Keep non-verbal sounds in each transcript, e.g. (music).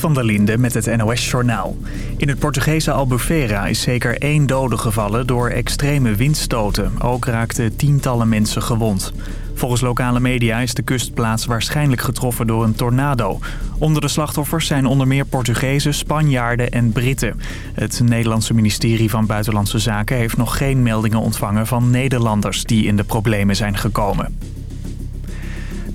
Van der Linde met het NOS-journaal. In het Portugese Albufeira is zeker één dode gevallen door extreme windstoten. Ook raakten tientallen mensen gewond. Volgens lokale media is de kustplaats waarschijnlijk getroffen door een tornado. Onder de slachtoffers zijn onder meer Portugezen, Spanjaarden en Britten. Het Nederlandse ministerie van Buitenlandse Zaken heeft nog geen meldingen ontvangen van Nederlanders die in de problemen zijn gekomen.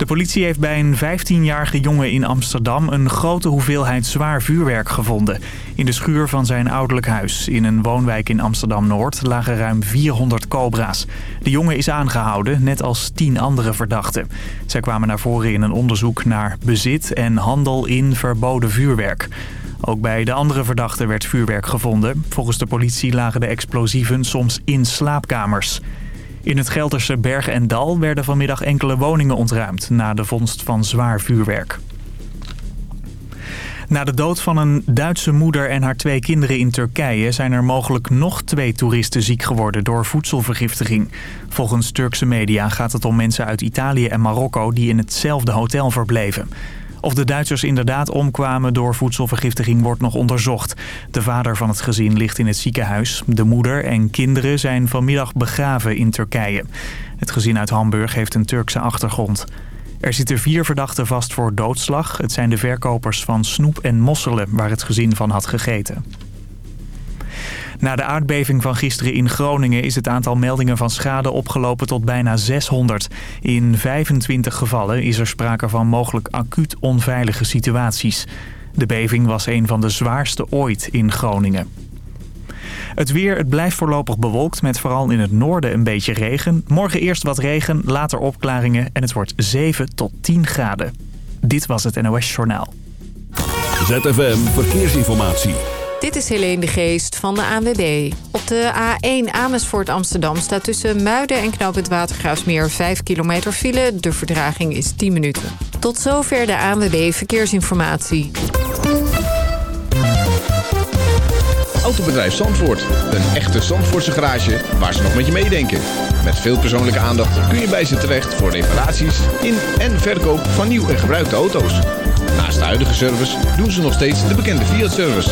De politie heeft bij een 15-jarige jongen in Amsterdam een grote hoeveelheid zwaar vuurwerk gevonden. In de schuur van zijn ouderlijk huis in een woonwijk in Amsterdam-Noord lagen ruim 400 cobra's. De jongen is aangehouden, net als 10 andere verdachten. Zij kwamen naar voren in een onderzoek naar bezit en handel in verboden vuurwerk. Ook bij de andere verdachten werd vuurwerk gevonden. Volgens de politie lagen de explosieven soms in slaapkamers. In het Gelderse Berg en Dal werden vanmiddag enkele woningen ontruimd... na de vondst van zwaar vuurwerk. Na de dood van een Duitse moeder en haar twee kinderen in Turkije... zijn er mogelijk nog twee toeristen ziek geworden door voedselvergiftiging. Volgens Turkse media gaat het om mensen uit Italië en Marokko... die in hetzelfde hotel verbleven. Of de Duitsers inderdaad omkwamen door voedselvergiftiging wordt nog onderzocht. De vader van het gezin ligt in het ziekenhuis. De moeder en kinderen zijn vanmiddag begraven in Turkije. Het gezin uit Hamburg heeft een Turkse achtergrond. Er zitten vier verdachten vast voor doodslag. Het zijn de verkopers van snoep en mosselen waar het gezin van had gegeten. Na de aardbeving van gisteren in Groningen is het aantal meldingen van schade opgelopen tot bijna 600. In 25 gevallen is er sprake van mogelijk acuut onveilige situaties. De beving was een van de zwaarste ooit in Groningen. Het weer, het blijft voorlopig bewolkt met vooral in het noorden een beetje regen. Morgen eerst wat regen, later opklaringen en het wordt 7 tot 10 graden. Dit was het NOS Journaal. ZFM Verkeersinformatie. Dit is Helene de Geest van de ANWB. Op de A1 Amersfoort Amsterdam staat tussen Muiden en Knoop Watergraafsmeer 5 kilometer file. De verdraging is 10 minuten. Tot zover de ANWB Verkeersinformatie. Autobedrijf Zandvoort. Een echte Zandvoortse garage waar ze nog met je meedenken. Met veel persoonlijke aandacht kun je bij ze terecht voor reparaties in en verkoop van nieuw en gebruikte auto's. Naast de huidige service doen ze nog steeds de bekende Fiat-service.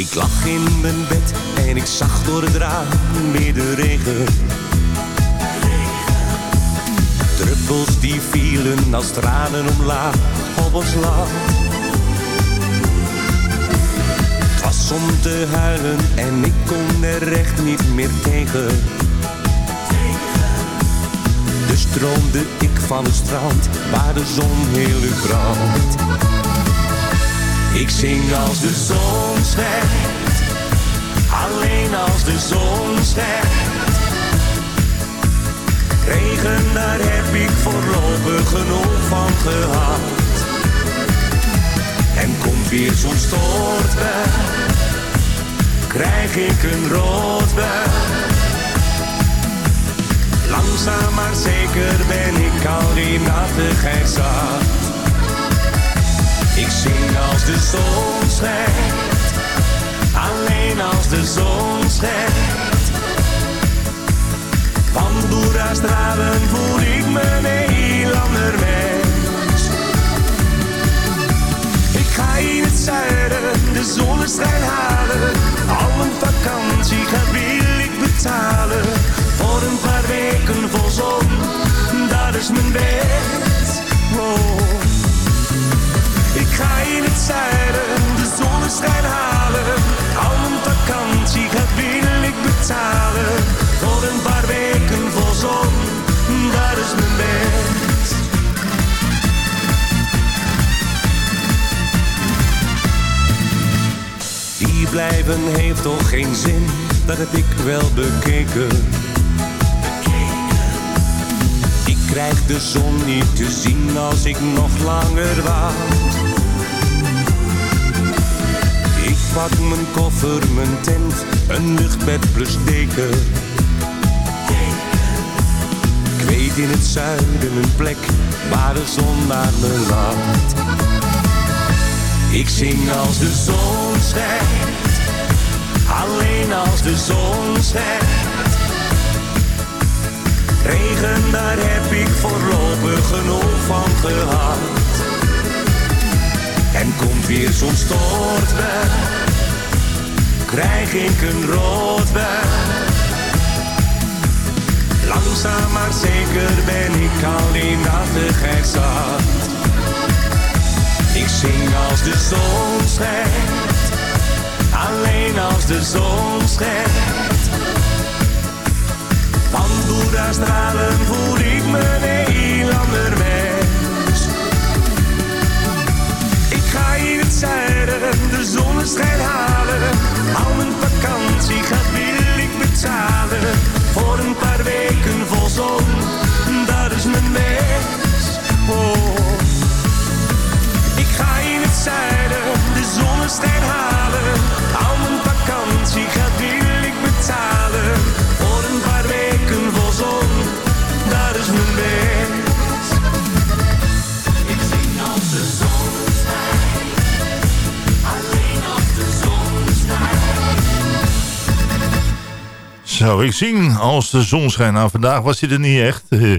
Ik lag in mijn bed en ik zag door het raam weer de regen. Druppels die vielen als tranen omlaag op ons land. Het was om te huilen en ik kon er echt niet meer tegen. Dus stroomde ik van het strand waar de zon heel brandt. Ik zing als de zon schijnt, alleen als de zon schijnt. Regen, daar heb ik voorlopig genoeg van gehad. En komt weer zo'n stortbui, krijg ik een roodbui. Langzaam maar zeker ben ik al die nattigheid zat. Ik zing als de zon schijnt, alleen als de zon schijnt. Van stralen voel ik me een heel ander mens. Ik ga in het zuiden de zonneschijn halen. Al een vakantie ga wil ik betalen. Voor een paar weken vol zon, dat is mijn. Oh. Ga in het zuiden de zonneschijn halen. Al mijn vakantie gaat ik betalen. Voor een paar weken vol zon, dat is mijn wens. Die blijven heeft toch geen zin, dat heb ik wel bekeken. Krijg de zon niet te zien als ik nog langer wacht. Pak mijn koffer, mijn tent, een luchtbed plus deken. Ik weet in het zuiden een plek waar de zon naar me laat. Ik zing als de zon schijnt, alleen als de zon schijnt. Regen, daar heb ik voorlopig genoeg van gehad. En komt weer zo'n stortbui, krijg ik een roodbui. Langzaam maar zeker ben ik al die nattigheid zat. Ik zing als de zon schijnt, alleen als de zon schijnt. Van Boeddha stralen voel ik me een ander mens. Ik ga in het zuiden de zonneschijn halen. Al mijn vakantie gaat wil ik betalen. Voor een paar weken vol zon, dat is mijn wens. Oh. Ik ga in het zuiden de zonneschijn halen. Zo, ik zing als de zon schijnt. Nou, vandaag was hij er niet echt. Eh,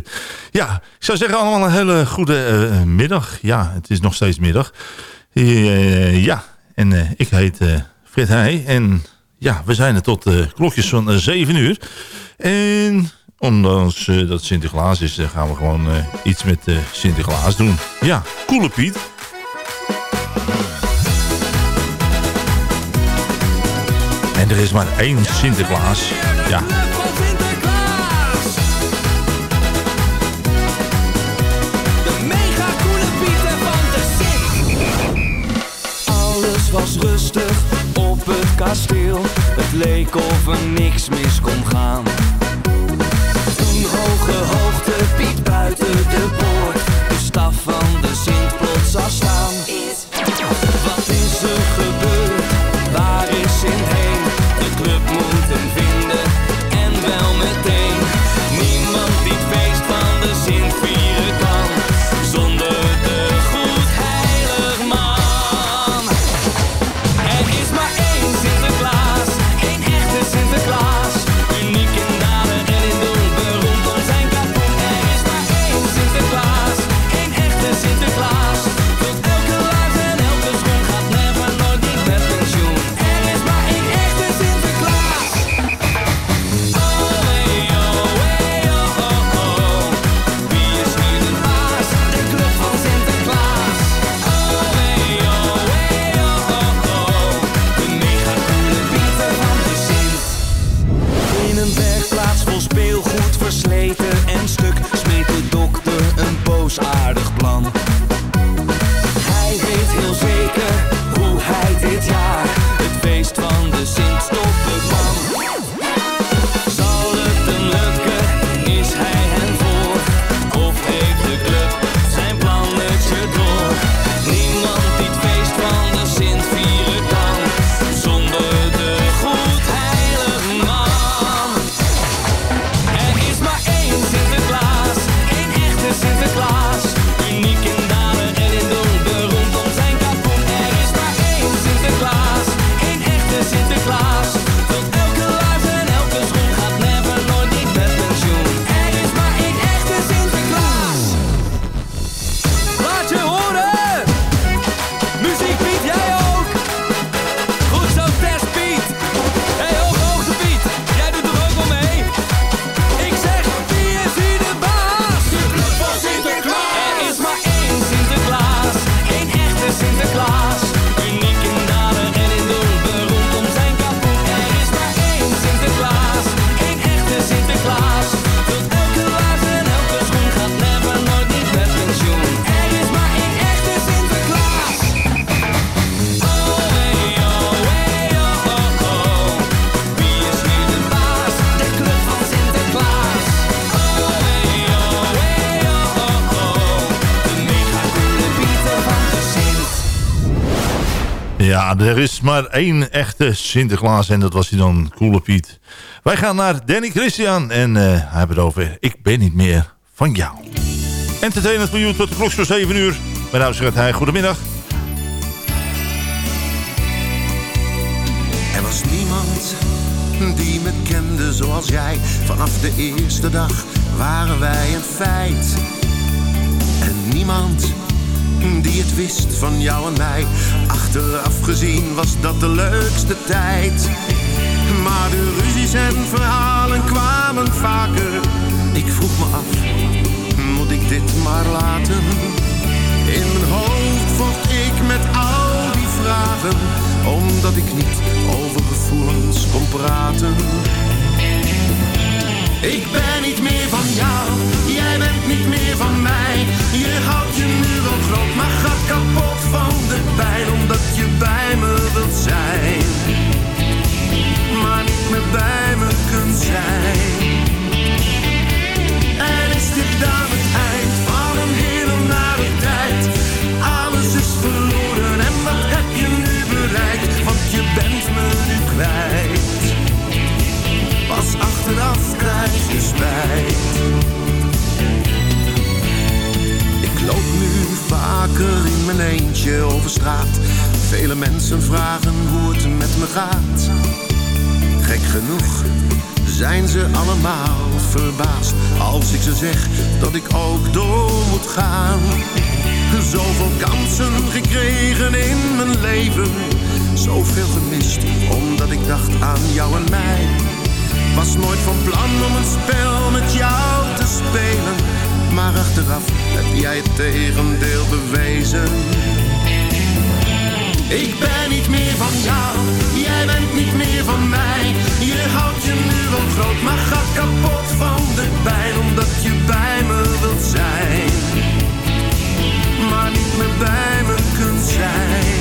ja, ik zou zeggen allemaal een hele goede eh, middag. Ja, het is nog steeds middag. Eh, ja, en ik heet Fred Heij. En ja, we zijn er tot klokjes van eh, 7 uur. En eh, dat Sinterklaas is, gaan we gewoon iets met Sinterklaas doen. Ja, Koele Piet. Er is maar één Sinterklaas. Ja, De mega coole Pieter van de Sint. Alles was rustig op het kasteel. Het leek of er niks mis kon gaan. Toen hoge hoogte Piet buiten de poort. De staf van de Sint plots Ja, er is maar één echte Sinterklaas en dat was hij dan, Coole Piet. Wij gaan naar Danny Christian en uh, hij heeft het over Ik ben niet meer van jou. Entertainment voor jou tot de klok voor 7 uur. Mijn naam is hij. Goedemiddag. Er was niemand die me kende zoals jij. Vanaf de eerste dag waren wij een feit. En niemand die het wist van jou en mij. Achteraf gezien was dat de leukste tijd. Maar de ruzies en verhalen kwamen vaker. Ik vroeg me af, moet ik dit maar laten? In mijn hoofd vocht ik met al die vragen, omdat ik niet over gevoelens kon praten. Ik ben niet meer van jou, jij bent niet meer van mij. Je houdt je nu wel groot, maar gaat kapot van de pijn. Omdat je bij me wilt zijn, maar niet meer bij me kunt zijn. En is dit dan het eind van een hele nare tijd? Vele mensen vragen hoe het met me gaat. Gek genoeg zijn ze allemaal verbaasd als ik ze zeg dat ik ook door moet gaan. Zoveel kansen gekregen in mijn leven, zoveel gemist omdat ik dacht aan jou en mij. Was nooit van plan om een spel met jou te spelen, maar achteraf heb jij het tegendeel bewezen. Ik ben niet meer van jou, jij bent niet meer van mij. Je houdt je nu wel groot, maar gaat kapot van de pijn. Omdat je bij me wilt zijn, maar niet meer bij me kunt zijn.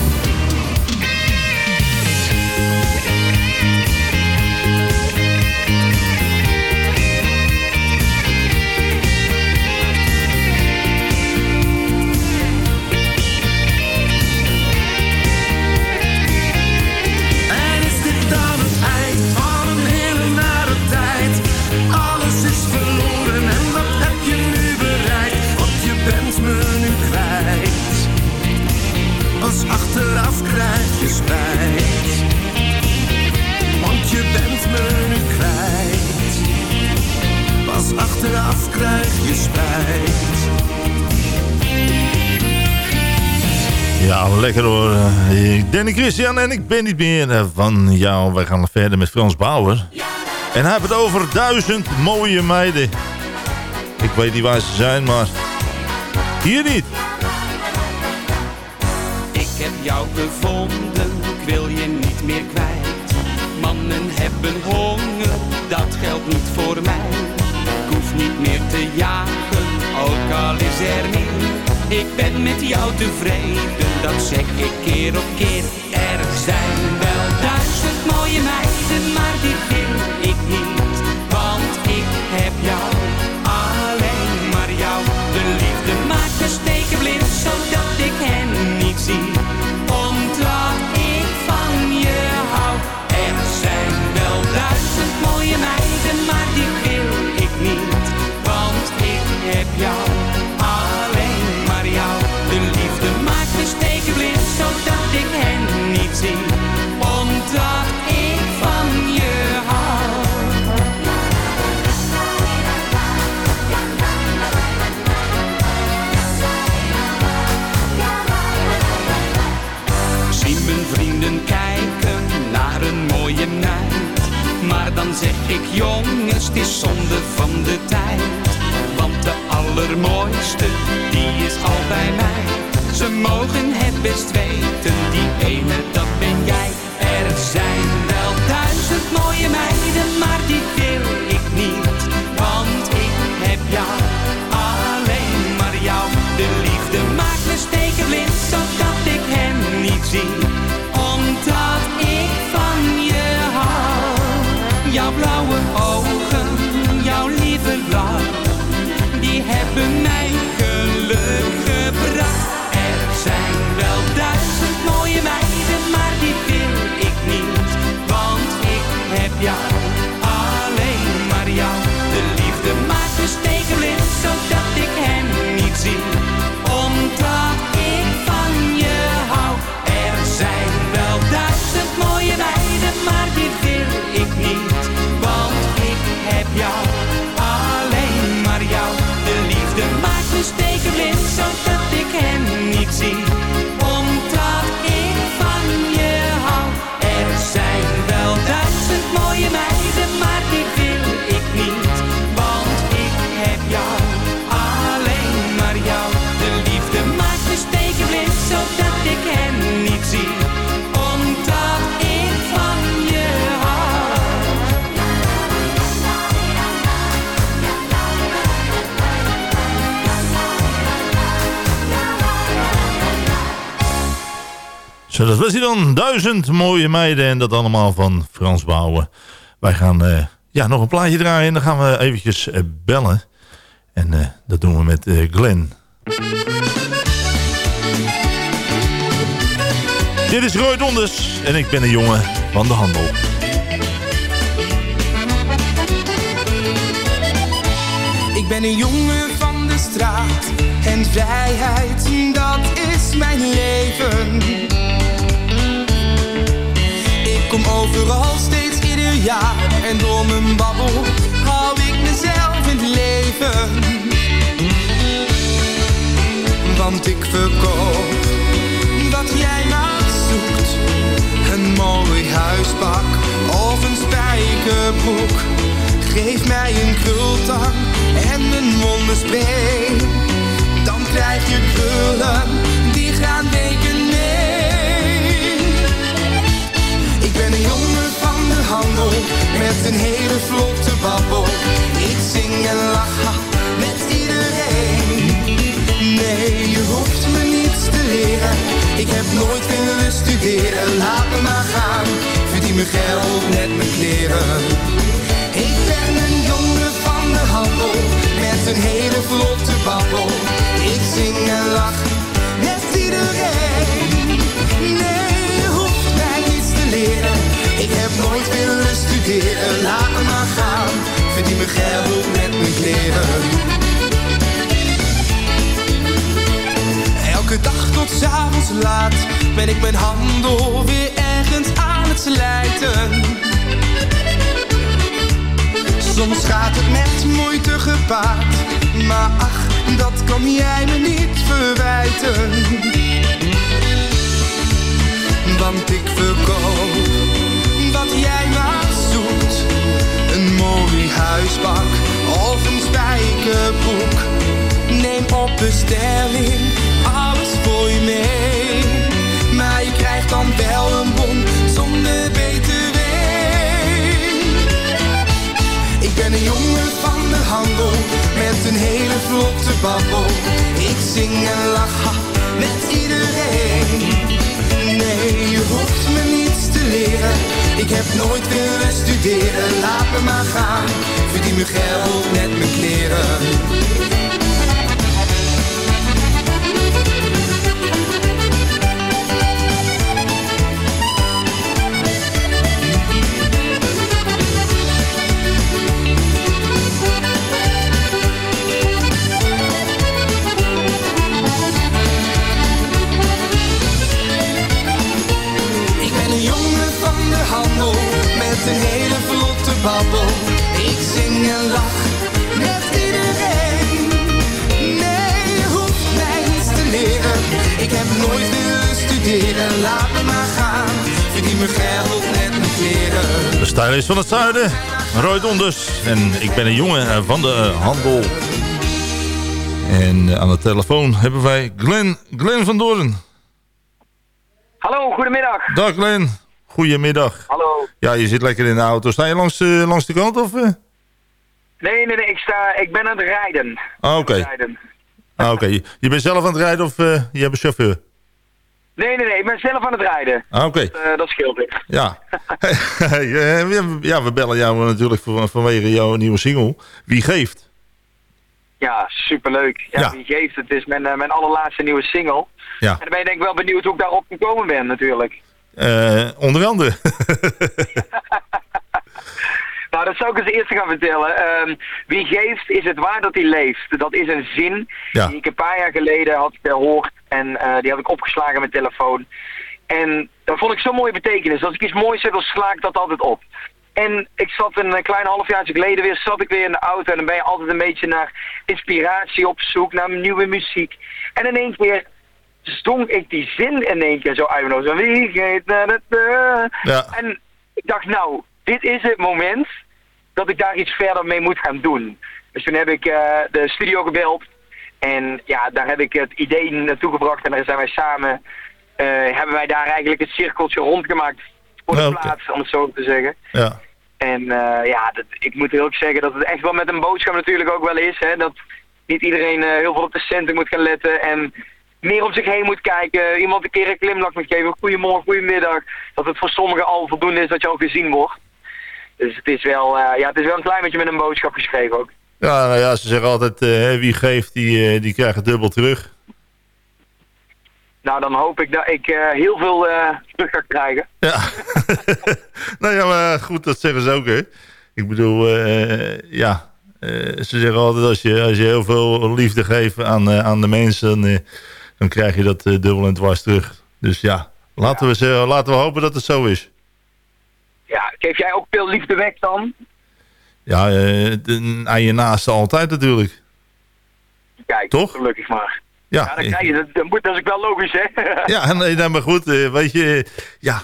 Lekker hoor. Eh, Danny Christian en ik ben niet meer eh, van jou. Wij gaan verder met Frans Bauer. En hij heeft het over duizend mooie meiden. Ik weet niet waar ze zijn, maar hier niet. Ik heb jou gevonden, ik wil je niet meer kwijt. Mannen hebben honger, dat geldt niet voor mij. Ik hoef niet meer te jagen, ook al is er meer. Ik ben met jou tevreden, dat zeg ik keer op keer. Er zijn ik jongens, het is zonde van de tijd. Want de allermooiste, die is al bij mij. Ze mogen het best weten, die ene, dat ben jij. Er zijn wel duizend mooie meiden, maar die wil ik niet. Want ik heb jou, alleen maar jou. De liefde maakt me stekenblind, zodat ik hem niet zie. Dat was hij dan. Duizend mooie meiden en dat allemaal van Frans Bouwen. Wij gaan eh, ja, nog een plaatje draaien en dan gaan we eventjes eh, bellen. En eh, dat doen we met Glenn. Dit is Roy Donders en ik ben een jongen van de handel. Ik ben een jongen van de straat en vrijheid, dat is mijn leven. Kom overal steeds ieder jaar en door mijn babbel hou ik mezelf in het leven. Want ik verkoop wat jij maar zoekt. Een mooi huispak of een spijkerbroek. Geef mij een krultang en een wonderspray. Dan krijg je krullen die gaan weken Ik ben een jongen van de handel met een hele vlotte babbel. Ik zing en lach met iedereen. Nee, je hoeft me niets te leren. Ik heb nooit willen studeren. Laat me maar gaan, verdien mijn geld met mijn kleren. Ik ben een jongen van de handel met een hele vlotte babbel. Ik zing en lach met iedereen. Nooit willen studeren. Laat me maar gaan, verdien mijn geld met mijn kleren. Elke dag tot 's avonds laat ben ik mijn handel weer ergens aan het slijten. Soms gaat het met moeite gepaard, maar ach, dat kan jij me niet verwijten. Want ik verkoop jij maar zoekt. Een mooi huispak of een spijkerbroek. Neem op bestelling alles voor je mee. Maar je krijgt dan wel een bon zonder btw. Ik ben een jongen van de handel met een hele vlotte babbel. Ik zing en lach met iedereen. Nee, je hoeft me niets te leren. Ik heb nooit willen studeren. Laat me maar gaan, verdien mijn geld met mijn kleren. Met een hele vlotte babbel. Ik zing en lach met iedereen. Nee, je hoeft mij niets te leren. Ik heb nooit willen studeren. Laat me maar gaan, verdien mijn geld met mijn kleren. De stylist van het zuiden, Roy Donders. En ik ben een jongen van de eh, handel. En eh, aan de telefoon hebben wij Glenn, Glenn van Doorn. Hallo, goedemiddag. Dag Glenn, goedemiddag. Hallo. Ja, je zit lekker in de auto. Sta je langs, eh, langs de kant of... eh? Nee, nee, nee, ik, sta, ik ben aan het rijden. Ah, oké. Rijden. Ah, oké. Je- Je bent zelf aan het rijden of eh, je hebt een chauffeur? Nee, nee, nee, ik ben zelf aan het rijden. Ah, oké. Dat scheelt weer. Ja. (laughs) We- ja, we bellen jou natuurlijk van- vanwege jouw nieuwe single. Wie geeft? Ja, superleuk. Ja, Ja. wie geeft het? Is mijn, mijn allerlaatste nieuwe single. Ja. En dan ben je denk ik wel benieuwd hoe ik daarop gekomen ben natuurlijk. Eh, onder andere. (laughs) Nou, dat zou ik als eerste gaan vertellen. Ehm, wie geeft is het waar dat hij leeft. Dat is een zin Ja. die ik een paar jaar geleden had gehoord. En eh, die had ik opgeslagen met telefoon. En dat vond ik zo'n mooie betekenis. Als ik iets moois heb, dan sla ik dat altijd op. En ik zat een eh, klein halfjaartje geleden weer, zat ik weer in de auto. En dan ben je altijd een beetje naar inspiratie op zoek, naar nieuwe muziek. En in één keer stond ik die zin in één keer zo uit mijn hoofd. Zo, Wie geeft na, na, na. Ja. En ik dacht, nou, dit is het moment dat ik daar iets verder mee moet gaan doen. Dus toen heb ik eh, de studio gebeld. En ja, daar heb ik het idee naartoe gebracht. En daar zijn wij samen, eh, hebben wij daar eigenlijk het cirkeltje rondgemaakt. Voor de Ja, plaats, om het zo te zeggen. Ja. En eh, ja, dat, ik moet heel erg zeggen dat het echt wel met een boodschap natuurlijk ook wel is. Hè, dat niet iedereen heel veel op de centen moet gaan letten. En meer om zich heen moet kijken. Iemand een keer een glimlach moet geven. Goedemorgen, goedemiddag. Dat het voor sommigen al voldoende is dat je al gezien wordt. Dus het is wel, eh, ja, het is wel een klein beetje met een boodschap geschreven ook. Ja, nou ja, ze zeggen altijd, eh, wie geeft, die, eh, die krijgt het dubbel terug. Nou, dan hoop ik dat ik heel veel terug ga krijgen. Ja. (laughs) nou ja, maar goed, dat zeggen ze ook, hè. Ik bedoel, ja, ze zeggen altijd, als je, als je heel veel liefde geeft aan, aan de mensen, dan, dan krijg je dat eh, dubbel en dwars terug. Dus ja, laten, We, zeggen, laten we hopen dat het zo is. Ja, geef jij ook veel liefde weg dan? Ja, eh, de- aan je naaste altijd natuurlijk. Kijk, Toch? gelukkig maar. Ja, Ja, dan krijg je, dat, moet, dat is ook wel logisch, hè? (laughs) Ja, nee, maar goed, eh, weet je, eh, ja,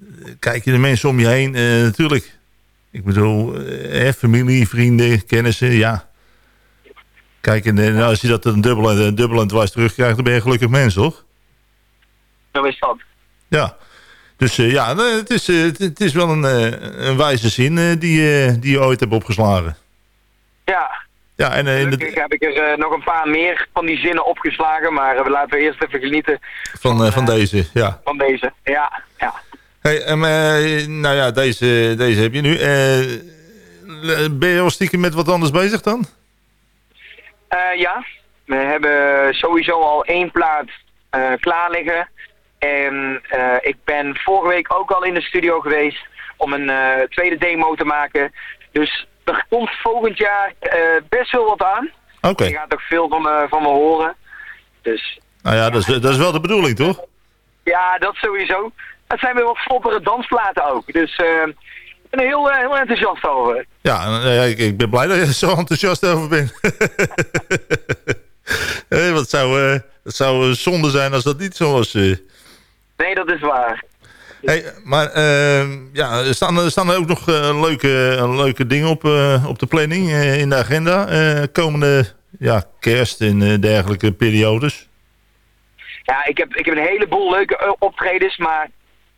eh, kijk je de mensen om je heen, eh, natuurlijk. Ik bedoel, eh, familie, vrienden, kennissen, ja. Kijk, en als je dat een dubbel en, dubbel en dwars terugkrijgt, dan ben je een gelukkig mens, toch? Zo is dat. Ja. Dus eh, ja, het is, eh, het, is wel een, eh, een wijze zin die, die je ooit hebt opgeslagen. Ja, Ja, en in de, heb ik er nog een paar meer van die zinnen opgeslagen. Maar we laten we eerst even genieten van, van deze, ja. van deze. Ja, ja. Hey, nou ja, deze, deze heb je nu. Ben je al stiekem met wat anders bezig dan? Eh, ja, we hebben sowieso al één plaat eh, klaar liggen. En eh, ik ben vorige week ook al in de studio geweest om een tweede demo te maken. Dus er komt volgend jaar best wel wat aan. Oké. Je gaat ook veel van me, van me horen. Dus Nou ja, dat is, dat is wel de bedoeling, toch? ja, dat sowieso. Het zijn weer wat vlottere dansplaten ook. Dus ben er heel, eh, heel enthousiast over. Ja, eh, ik, ik ben blij dat je er zo enthousiast over bent. (laughs) Eh, wat zou, eh, het zou zonde zijn als dat niet zo was. Nee, dat is waar. Hey, maar eh, ja, staan, er- staan er ook nog leuke, leuke dingen op, op de planning in de agenda? komende ja, kerst en dergelijke periodes? Ja, ik heb, ik heb een heleboel leuke optredens, maar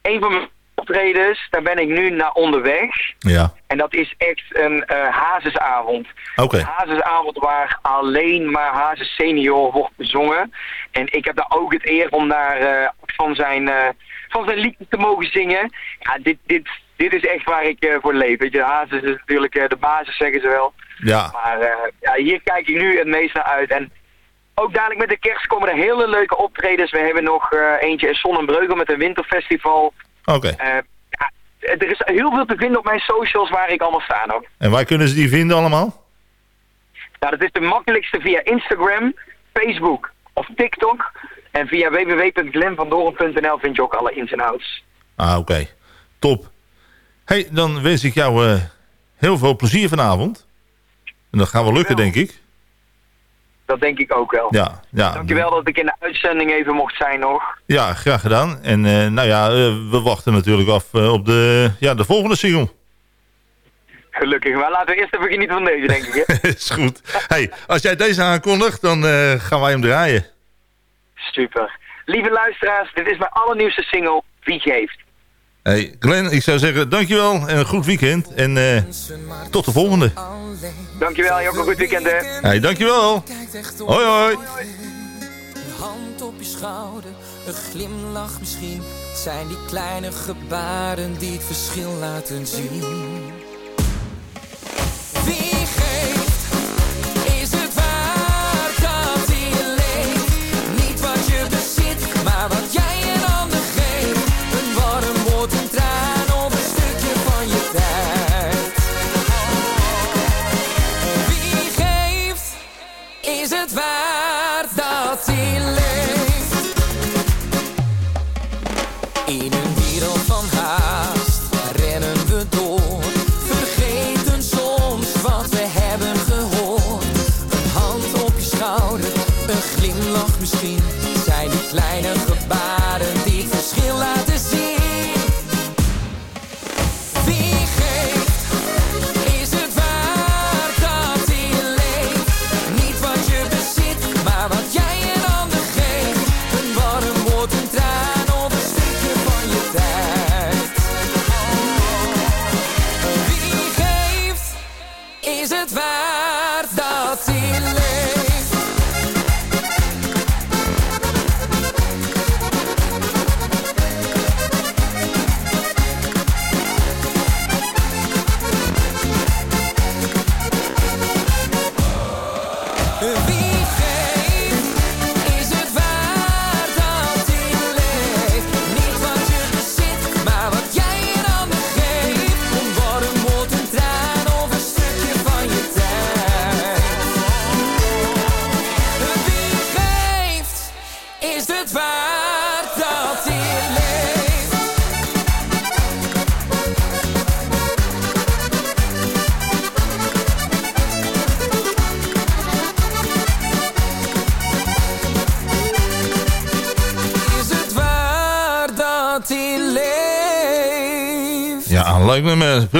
een van mijn optredens, daar ben ik nu naar onderweg. Ja, En dat is echt een eh hazesavond. Een hazesavond waar alleen maar Hazes senior wordt bezongen. En ik heb daar ook het eer om daar eh, van, zijn, eh, van zijn liedjes te mogen zingen. Ja, dit, dit, dit is echt waar ik voor leef. Weet je, Hazes is natuurlijk de basis, zeggen ze wel. Ja, Maar ja, hier kijk ik nu het meest naar uit. En ook dadelijk met de kerst komen er hele leuke optredens. We hebben nog eentje in Sonnenbreugel met een winterfestival. Oké. Eh, ja, er is heel veel te vinden op mijn socials waar ik allemaal sta nog. En waar kunnen ze die vinden allemaal? Nou, dat is de makkelijkste via Instagram, Facebook of TikTok. En via www.glenvandoren.nl vind je ook alle ins en outs. Ah, oké. Top. hey, dan wens ik jou eh, heel veel plezier vanavond. En dat gaat wel lukken, denk ik. Dat denk ik ook wel. Ja, ja. Dankjewel dat ik in de uitzending even mocht zijn nog. Ja, graag gedaan. En eh, nou ja, eh, we wachten natuurlijk af eh, op de, ja, de volgende single. Gelukkig. Maar laten we eerst even genieten van deze, denk ik. Hè? (laughs) is goed. Hey, als jij deze aankondigt, dan gaan wij hem draaien. Super. Lieve luisteraars, dit is mijn allernieuwste single, Wie Geeft. Hey, Glenn, ik zou zeggen dankjewel en een goed weekend. En eh, tot de volgende. Dankjewel, je ook een goed weekend, hè. Hey, dankjewel. Hoi, hoi. Een hand op je schouder, een glimlach misschien. Het zijn die kleine gebaren die het verschil laten zien. Wie geeft, is het waard dat hij leeft? Niet wat je bezit, maar wat jij het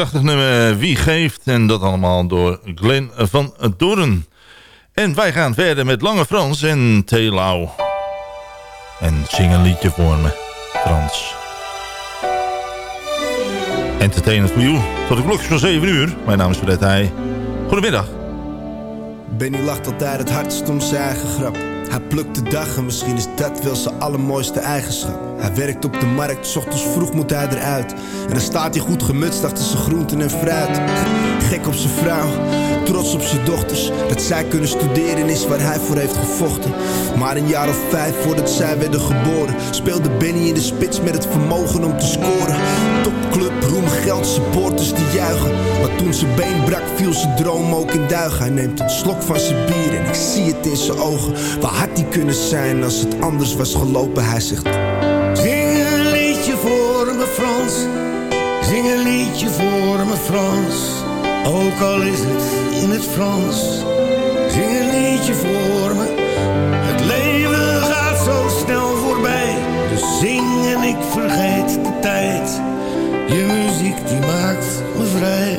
prachtig nummer. Wie geeft? En dat allemaal door Glenn van Doorn. En wij gaan verder met Lange Frans en Teelau. En zing een liedje voor me, Frans. Entertainment for you. Tot de klokjes van 7 uur. Mijn naam is Fred Heij. Goedemiddag. Benny lacht altijd het hardst om zijn eigen grap. Hij plukt de dag en misschien is dat wel zijn allermooiste eigenschap. Hij werkt op de markt, s ochtends vroeg moet hij eruit. En dan staat hij goed gemutst achter zijn groenten en fruit. Gek op zijn vrouw, trots op zijn dochters. Dat zij kunnen studeren is waar hij voor heeft gevochten. Maar een jaar of vijf voordat zij werden geboren... speelde Benny in de spits met het vermogen om te scoren. Topclub, roem, geld, supporters die juichen. Maar toen zijn been brak, viel zijn droom ook in duigen. Hij neemt een slok van zijn bier en ik zie het in zijn ogen. Waar had hij kunnen zijn als het anders was gelopen? Hij zegt... Zing een liedje voor me Frans. Ook al is het in het Frans, zing een liedje voor me. Het leven gaat zo snel voorbij, dus zing en ik vergeet de tijd. Je muziek die maakt me vrij,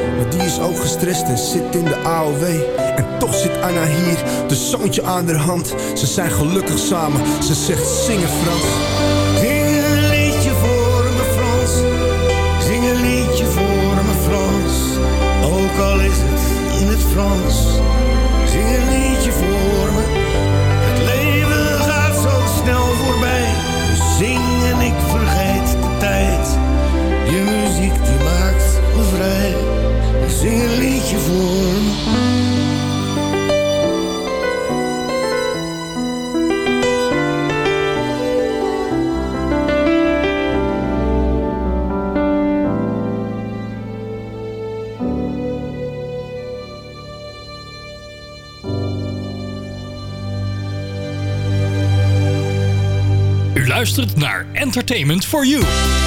Die is ook gestrest en zit in de AOW. En toch zit Anna hier, de zoontje aan haar hand. Ze zijn gelukkig samen, ze zegt zingen Frans. Zing een liedje voor me Frans. Zing een liedje voor me Frans. Ook al is het in het Frans. Luistert naar Entertainment for You.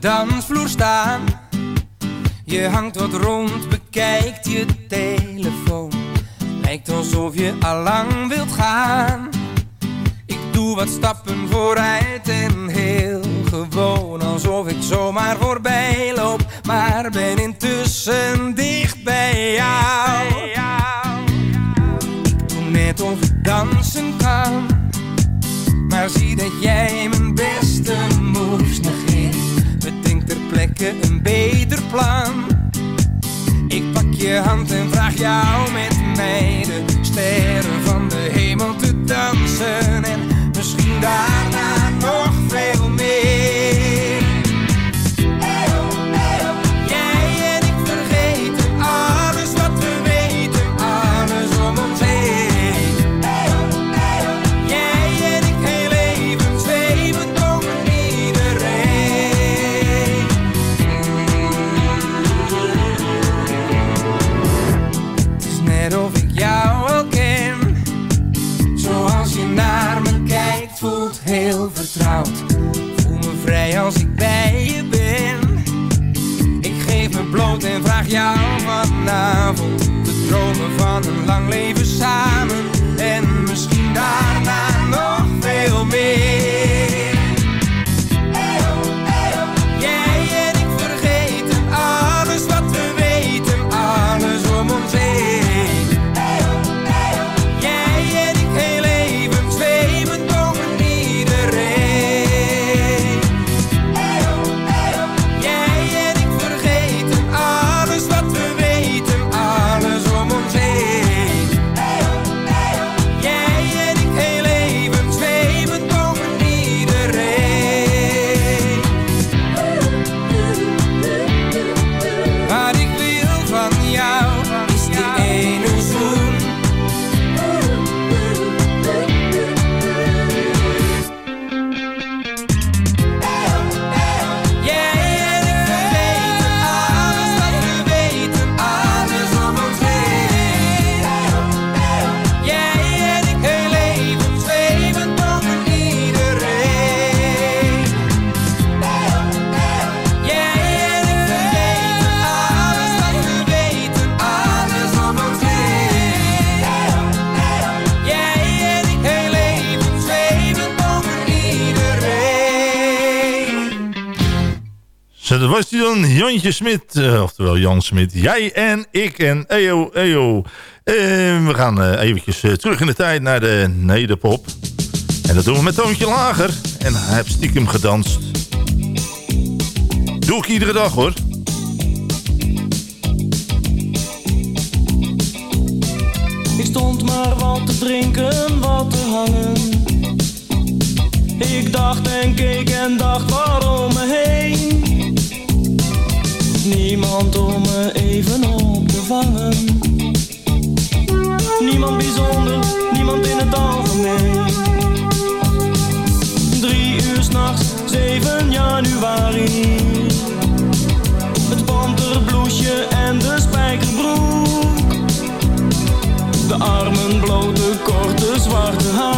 Dansvloer staan. Je hangt wat rond, bekijkt je telefoon. Lijkt alsof je allang wilt gaan. Ik doe wat stappen vooruit en heel gewoon. Alsof ik zomaar voorbij loop, maar ben intussen dicht bij jou. Doe net of ik dansen kan. Maar zie dat jij mijn beste moves negeert. Een beter plan. Ik pak je hand en vraag jou met mij de sterren van de hemel te dansen. En misschien daarna heel vertrouwd. Voel me vrij als ik bij je ben. Ik geef me bloot en vraag jou vanavond te dromen van een lang leven samen. En misschien daarna nog veel meer. Dat was die dan, Jantje Smit, eh, oftewel Jan Smit. Jij en ik en EO, EO. Eh, we gaan eh, eventjes eh, terug in de tijd naar de nederpop. En dat doen we met Toontje Lager. En hij heeft stiekem gedanst. Doe ik iedere dag hoor. Ik stond maar wat te drinken, wat te hangen. Ik dacht en keek en dacht waarom me heen. Niemand om me even op te vangen. Niemand bijzonder, niemand in het algemeen. Drie uur s'nachts, 7 januari. Het panterbloesje en de spijkerbroek. De armen blote, korte, zwarte haren.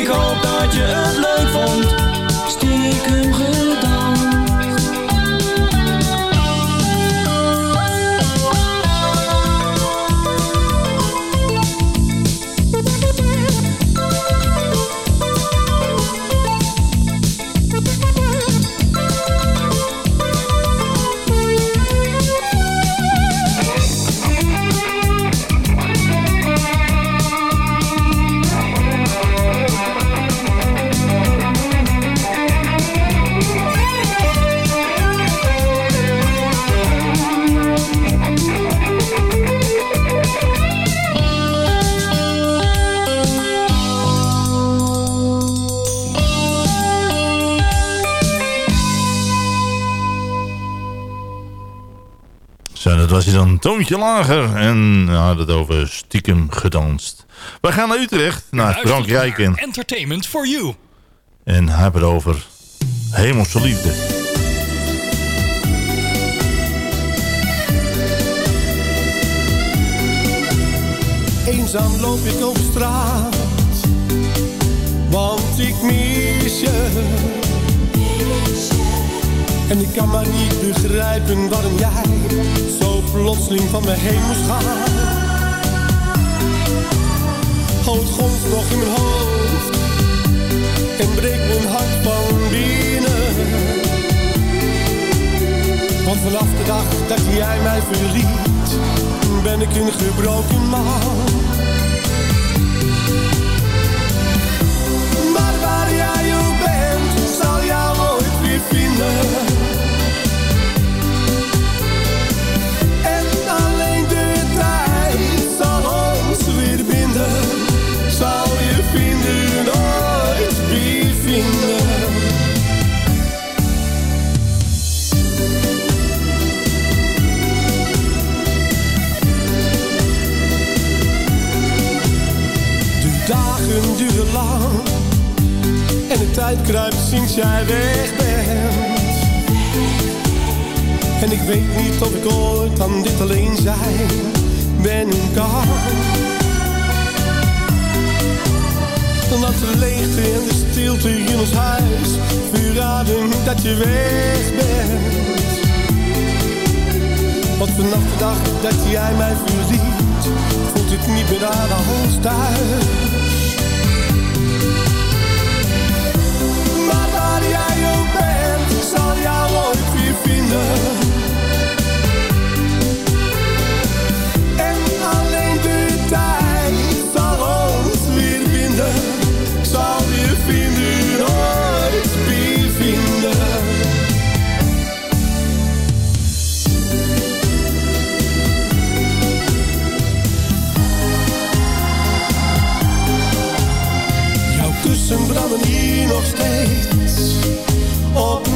Ik hoop dat je het leuk vond. Stiekem een toontje lager. En hadden het over stiekem gedanst. We gaan naar Utrecht, naar Frank Rijken. Entertainment for you. En hebben het over hemelse liefde. Eenzaam loop ik op straat, want ik mis je. En ik kan maar niet begrijpen waarom jij zo plotseling van me heen moest gaan. Houd gons nog in mijn hoofd en breekt mijn hart van binnen. Want vanaf de dag dat jij mij verliet, ben ik een gebroken man. Maar waar jij ook bent, zal jou ooit weer vinden. Dagen duren lang en de tijd kruipt sinds jij weg bent. En ik weet niet of ik ooit aan dit alleen zijn ben kan. Dat de leegte en de stilte in ons huis verraden dat je weg bent. Want vanaf de dag dat jij mij verliet, voelt het niet meer aan als thuis. Zal jou ooit weer vinden.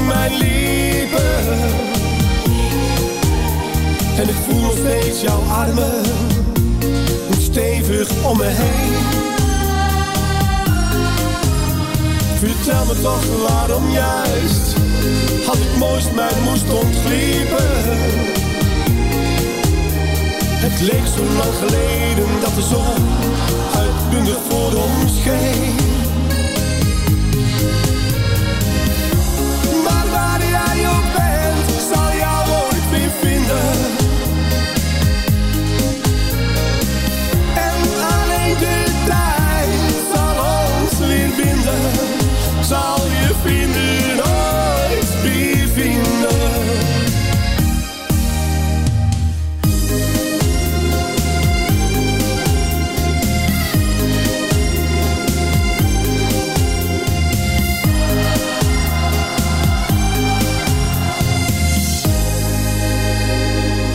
Mijn lippen. En ik voel nog steeds jouw armen stevig om me heen. Vertel me toch waarom juist had ik mooist mijn moest ontgliepen. Het leek zo lang geleden dat de zon uitbundig voor ons scheen. Vinden, nooit weer vinden.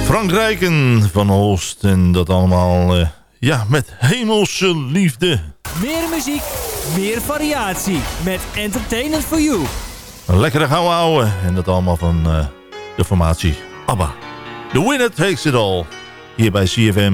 Frank Rijken van Holst. En dat allemaal eh, ja, met hemelse liefde. Meer muziek, meer variatie. Met Entertainment for You. Lekkere gouden ouwe. En dat allemaal van eh, de formatie ABBA. The winner takes it all. Hier bij CFM.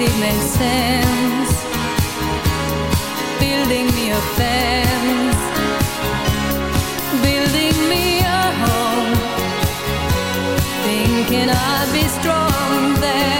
Figured it made sense, building me a fence, building me a home, thinking I'd be strong there,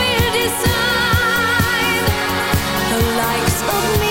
of me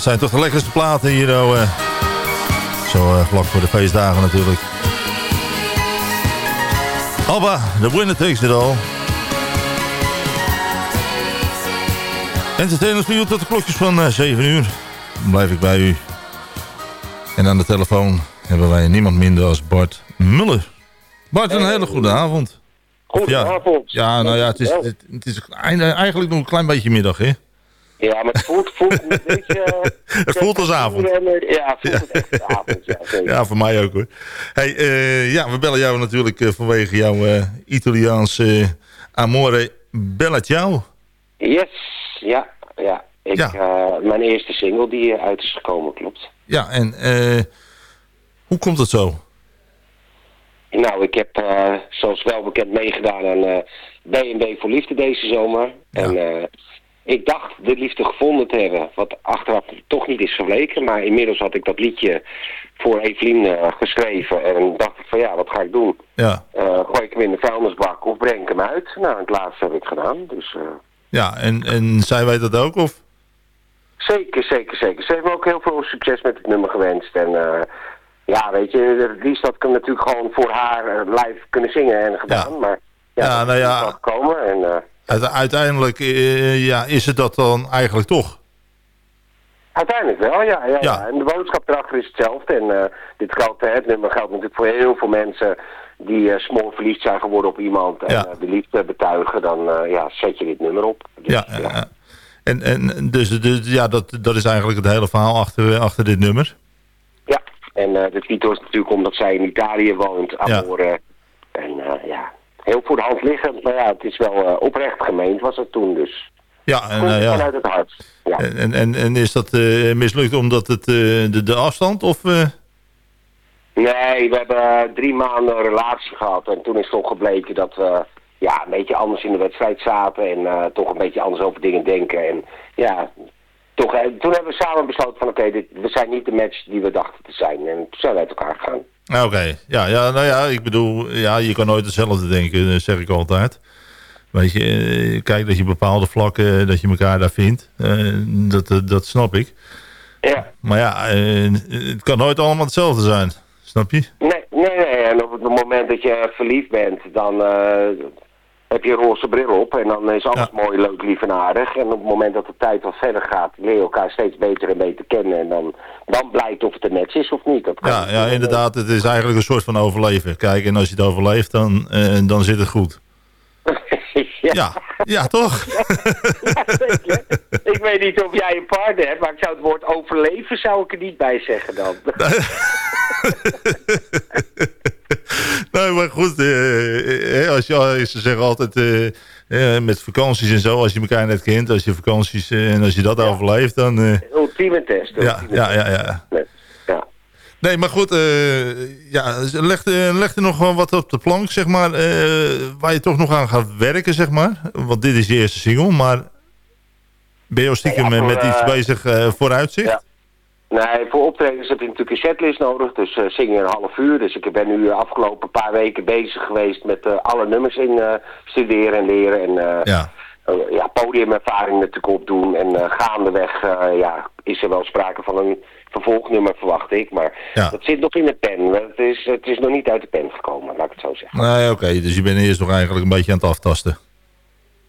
dat zijn toch de lekkerste platen hier. eh. zo eh, vlak voor de feestdagen natuurlijk. Alba, the winner takes it all. Entertainers voor u tot de klokjes van eh, 7 uur. Dan blijf ik bij u. En aan de telefoon hebben wij niemand minder als Bart Muller. Bart, een hele goede avond. Goedenavond. Ja, ja nou ja, het is, het, het is eigenlijk nog een klein beetje middag, hè? Ja, maar het voelt, voelt een (laughs) beetje... eh, Het voelt als avond. Ja, het voelt echt als avond, ja, (laughs) zeker. Ja, voor mij ook hoor. Hey, eh, ja, we bellen jou natuurlijk eh, vanwege jouw Italiaanse Amore Bella Ciao. Yes, ja, ja. Ik, Ja. mijn eerste single die uit is gekomen, klopt. Ja, en eh, hoe komt het zo? Nou, ik heb zoals wel bekend meegedaan aan B&B voor Liefde deze zomer. En eh, ik dacht de liefde gevonden te hebben, wat achteraf toch niet is gebleken. Maar inmiddels had ik dat liedje voor Evelien eh, geschreven. En dacht ik van ja, wat ga ik doen? Ja, Eh, gooi ik hem in de vuilnisbak of breng ik hem uit? Nou, het laatste heb ik gedaan. Dus eh, ja en, en zij weet dat ook? Of? zeker, zeker, zeker. Ze heeft me ook heel veel succes met het nummer gewenst. En ja, weet je, het liefst had ik hem natuurlijk gewoon voor haar live kunnen zingen en gedaan. Maar ja, Ja, nou ja. niet wel gekomen. En, Uite- uiteindelijk eh, ja, is het dat dan eigenlijk toch? Uiteindelijk wel, ja, ja. En de boodschap erachter is hetzelfde. En eh, dit geldt, eh, het nummer geldt natuurlijk voor heel veel mensen die eh smoor verliefd zijn geworden op iemand en Ja. eh, de liefde betuigen, dan eh, ja, zet je dit nummer op. Dus, Ja, ja. ja. En, en dus, dus ja, dat, dat is eigenlijk het hele verhaal achter, achter dit nummer. Ja, en eh, de titel is natuurlijk omdat zij in Italië woont, Amore. En eh, ja, heel voor de hand liggend. Maar ja, het is wel eh, oprecht gemeend was het toen dus. Ja, en, eh, ja. vanuit het hart. Ja. En, en, en is dat eh, mislukt omdat het de, de afstand of... Nee, we hebben drie maanden een relatie gehad. En toen is toch gebleken dat we ja, een beetje anders in de wedstrijd zaten. En toch een beetje anders over dingen denken. En ja, toch, toen hebben we samen besloten van oké, we zijn niet de match die we dachten te zijn. En toen zijn we uit elkaar gegaan. Nou, Oké, ja, ja, nou ja, ik bedoel, ja, je kan nooit hetzelfde denken, dat zeg ik altijd. Weet je, eh, kijk dat je bepaalde vlakken, dat je elkaar daar vindt, eh, dat, dat, snap ik. Ja. Maar ja, eh, het kan nooit allemaal hetzelfde zijn, snap je? Nee, nee, nee. En op het moment dat je verliefd bent, dan eh, heb je een roze bril op. En dan is alles mooi, leuk, lief en aardig. En op het moment dat de tijd wat verder gaat, leer je elkaar steeds beter en beter kennen. En dan, dan blijkt of het een match is of niet. Dat kan Ja, ja, inderdaad, het is eigenlijk een soort van overleven. Kijk, en als je het overleeft, dan, eh, dan zit het goed. (laughs) Ja, ja toch? (laughs) Ja, zeker. ik weet niet of jij een partner hebt, maar ik zou het woord overleven zou ik er niet bij zeggen dan. (laughs) Nee, maar goed, eh, eh, als je, ze zeggen altijd eh, eh, met vakanties en zo, als je elkaar net kent, als je vakanties eh, en als je dat overleeft, dan... eh, Ultieme test. ja, ultieme ja, ja, ja. Nee, maar goed, eh ja, leg, eh, leg er nog wel wat op de plank, zeg maar, eh, waar je toch nog aan gaat werken, zeg maar. Want dit is je eerste single, maar ben je al stiekem Nee, ja, eh, voor, met iets eh, bezig eh, vooruitzicht? Ja. Nee, voor optredens heb je natuurlijk een setlist nodig, dus eh zing je een half uur. Dus ik ben nu de afgelopen paar weken bezig geweest met eh, alle nummers in eh, studeren en leren. En eh, Ja. eh, ja, podiumervaring natuurlijk opdoen. En eh, gaandeweg eh, ja, is er wel sprake van een vervolgnummer, verwacht ik. Maar Ja. dat zit nog in de pen. Het is, het is nog niet uit de pen gekomen, laat ik het zo zeggen. Nee, oké, dus je bent eerst nog eigenlijk een beetje aan het aftasten.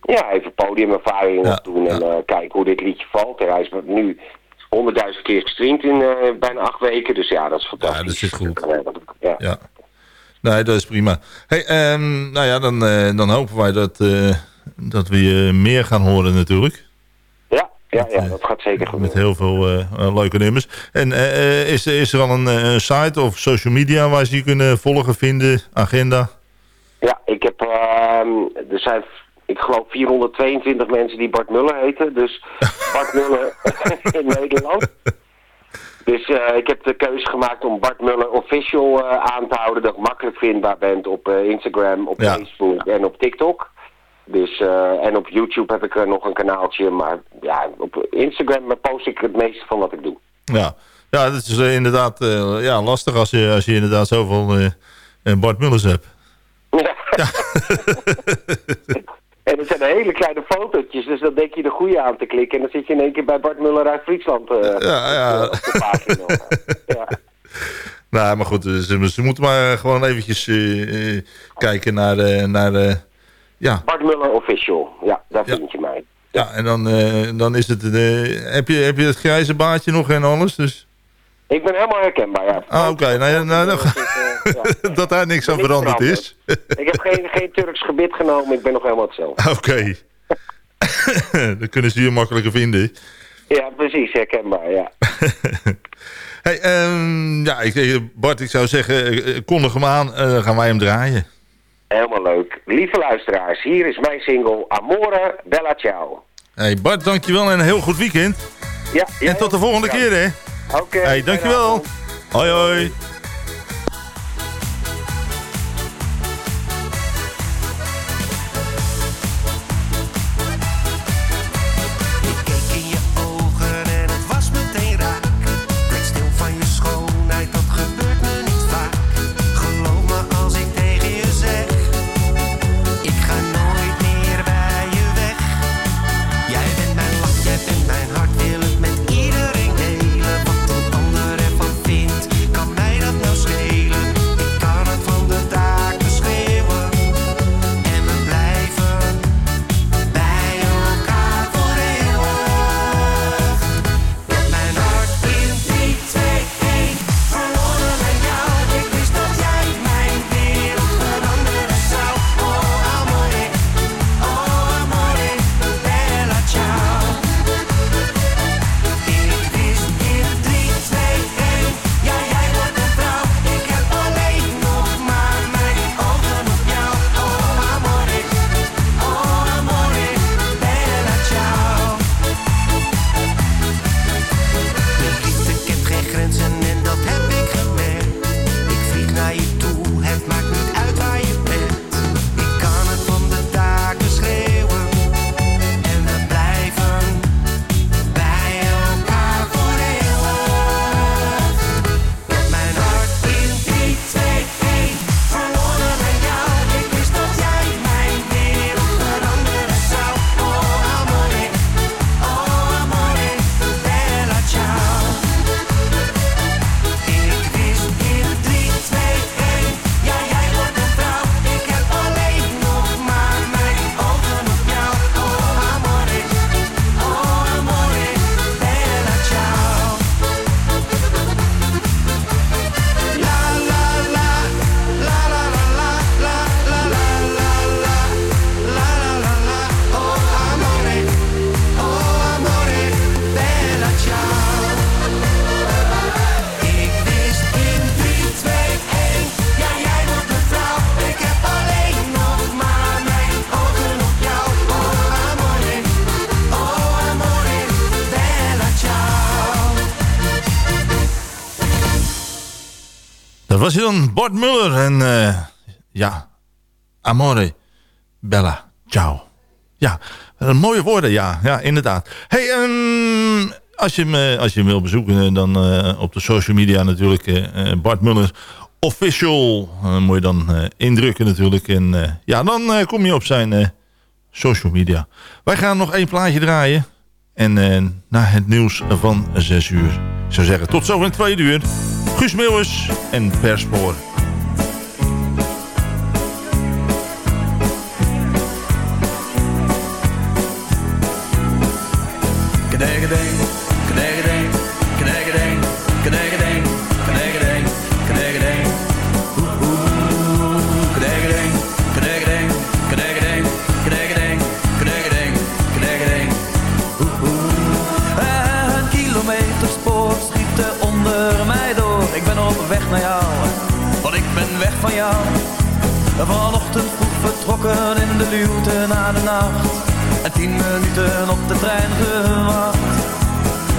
Ja, even podiumervaring Ja, opdoen en eh, kijken hoe dit liedje valt. En hij is nu honderdduizend keer gestreamd in eh, bijna acht weken. Dus ja, dat is fantastisch. Ja, dat zit goed. Ja. Ja. Nee, dat is prima. Hey, ehm, nou ja, dan, eh, dan hopen wij dat, eh, dat we je meer gaan horen natuurlijk. Ja, ja, ja, dat gaat zeker goed. Met heel veel leuke nummers. En is, is er al een site of social media waar ze je kunnen volgen, vinden, agenda? Ja, ik heb, ehm, er zijn, ik geloof 422 mensen die Bart Muller heten. Dus (laughs) Bart Muller (laughs) in Nederland. Dus eh, ik heb de keuze gemaakt om Bart Muller official eh, aan te houden. Dat ik makkelijk vindbaar bent op eh, Instagram, op Ja. Facebook en op TikTok. Dus, en op YouTube heb ik nog een kanaaltje. Maar ja, op Instagram post ik het meeste van wat ik doe. Ja, ja dat is inderdaad ja, lastig als je, als je inderdaad zoveel Bart Mullers hebt. (laughs) En het zijn hele kleine fotootjes, dus dan denk je de goede aan te klikken. En dan zit je in één keer bij Bart Muller uit Friesland eh, Ja, ja. op de pagina. (laughs) ja. Nou, maar goed, ze, ze moeten maar gewoon eventjes eh, eh, kijken naar, eh, naar ja, Bart Muller Official, ja, daar vind je mij. ja, en dan, dan is het, heb, je, heb je het grijze baardje nog en alles, dus... Ik ben helemaal herkenbaar, ja. Ah, oké, nou, ja, nou, nou, (laughs) dat daar niks aan veranderd is. (laughs) Ik heb geen, geen Turks gebit genomen, ik ben nog helemaal hetzelfde. (laughs) Oké. dan kunnen ze je makkelijker vinden. Ja, precies, herkenbaar, ja. Hey, ehm, ja, ik, eh, Bart, ik zou zeggen, eh, kondig hem aan, eh, dan gaan wij hem draaien. Helemaal leuk. Lieve luisteraars, hier is mijn single Amore Bella Ciao. Hey Bart, dankjewel en een heel goed weekend. Ja, en tot de volgende keer, hè. Oké. Hey, dankjewel. Hoi, hoi. Was hij dan Bart Muller en eh, ja, Amore, Bella, ciao. Ja, eh, mooie woorden, ja, ja inderdaad. Hey, ehm, als, je me, als je hem wil bezoeken, dan eh, op de social media natuurlijk eh, eh, Bart Muller official. Uh, moet je dan eh, indrukken natuurlijk. En eh, ja, dan eh, kom je op zijn eh, social media. Wij gaan nog één plaatje draaien. En eh, na het nieuws van 6 uur. Ik zou zeggen, tot zo in twee uur. Guus Meeuwis en Perspoor.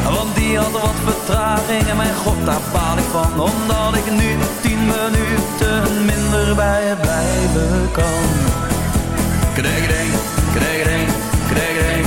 Want die had wat vertraging en mijn god daar baal ik van. Omdat ik nu tien minuten minder bij je blijven kan. Kregedeng, kregedeng, kregedeng,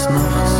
s'nachts,